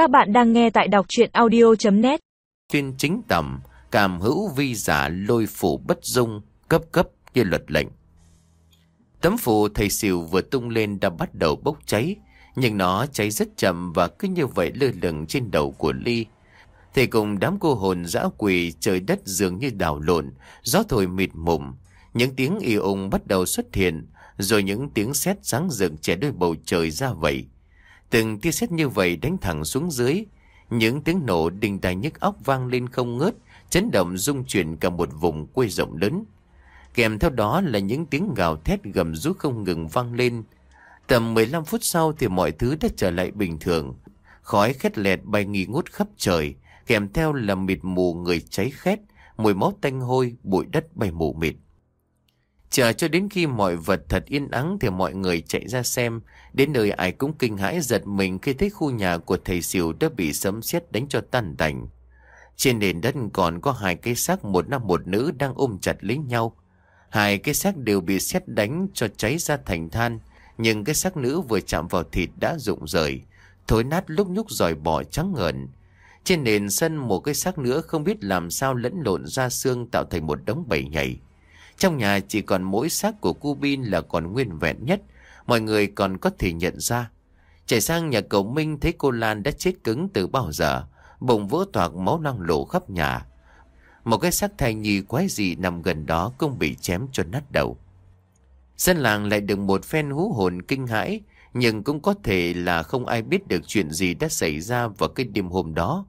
Các bạn đang nghe tại đọc chuyện audio.net Tuyên chính tầm, cảm hữu vi giả lôi phủ bất dung, cấp cấp như luật lệnh. Tấm phù thầy xỉu vừa tung lên đã bắt đầu bốc cháy, nhưng nó cháy rất chậm và cứ như vậy lơ lửng trên đầu của Ly. Thầy cùng đám cô hồn dã quỷ trời đất dường như đảo lộn, gió thổi mịt mùng. Những tiếng y ung bắt đầu xuất hiện, rồi những tiếng sét sáng rực trẻ đôi bầu trời ra vậy. Từng tia sét như vậy đánh thẳng xuống dưới. Những tiếng nổ đình tai nhức óc vang lên không ngớt, chấn động rung chuyển cả một vùng quê rộng lớn. Kèm theo đó là những tiếng gào thét gầm rú không ngừng vang lên. Tầm 15 phút sau thì mọi thứ đã trở lại bình thường. Khói khét lẹt bay nghi ngút khắp trời, kèm theo là mịt mù người cháy khét, mùi máu tanh hôi, bụi đất bay mù mịt. Chờ cho đến khi mọi vật thật yên ắng thì mọi người chạy ra xem. Đến nơi ai cũng kinh hãi giật mình khi thấy khu nhà của thầy Sìu đã bị sấm sét đánh cho tan tành. Trên nền đất còn có hai cái xác một nam một nữ đang ôm chặt lấy nhau. Hai cái xác đều bị sét đánh cho cháy ra thành than. Nhưng cái xác nữ vừa chạm vào thịt đã rụng rời. Thối nát lúc nhúc dòi bỏ trắng ngợn. Trên nền sân một cái xác nữa không biết làm sao lẫn lộn ra xương tạo thành một đống bầy nhảy. Trong nhà chỉ còn mỗi xác của cu Bin là còn nguyên vẹn nhất, mọi người còn có thể nhận ra. Chạy sang nhà cậu Minh thấy cô Lan đã chết cứng từ bao giờ, bụng vỡ toạc máu năng lộ khắp nhà. Một cái xác thai nhi quái dị nằm gần đó cũng bị chém cho nát đầu. Dân làng lại được một phen hú hồn kinh hãi, nhưng cũng có thể là không ai biết được chuyện gì đã xảy ra vào cái đêm hôm đó.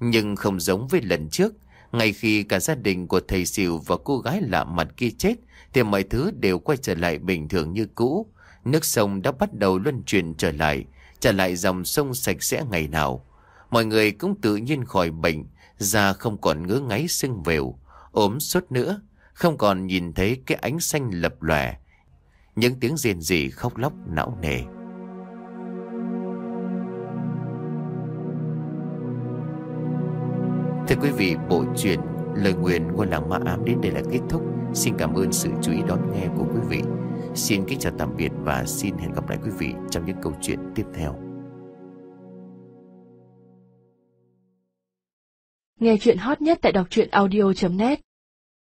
Nhưng không giống với lần trước, ngay khi cả gia đình của thầy xỉu và cô gái lạ mặt kia chết, thì mọi thứ đều quay trở lại bình thường như cũ. Nước sông đã bắt đầu luân chuyển trở lại, trở lại dòng sông sạch sẽ ngày nào. Mọi người cũng tự nhiên khỏi bệnh, da không còn ngứa ngáy sưng vều ốm sốt nữa, không còn nhìn thấy cái ánh xanh lập lòe. Những tiếng rên rỉ khóc lóc não nề. Thưa quý vị, bộ truyện Lời Nguyền Ngôi Làng Ma Ám đến đây là kết thúc. Xin cảm ơn sự chú ý đón nghe của quý vị. Xin kính chào tạm biệt và xin hẹn gặp lại quý vị trong những câu chuyện tiếp theo. Nghe chuyện hot nhất tại đọc truyện audio.net